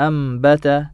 أنبت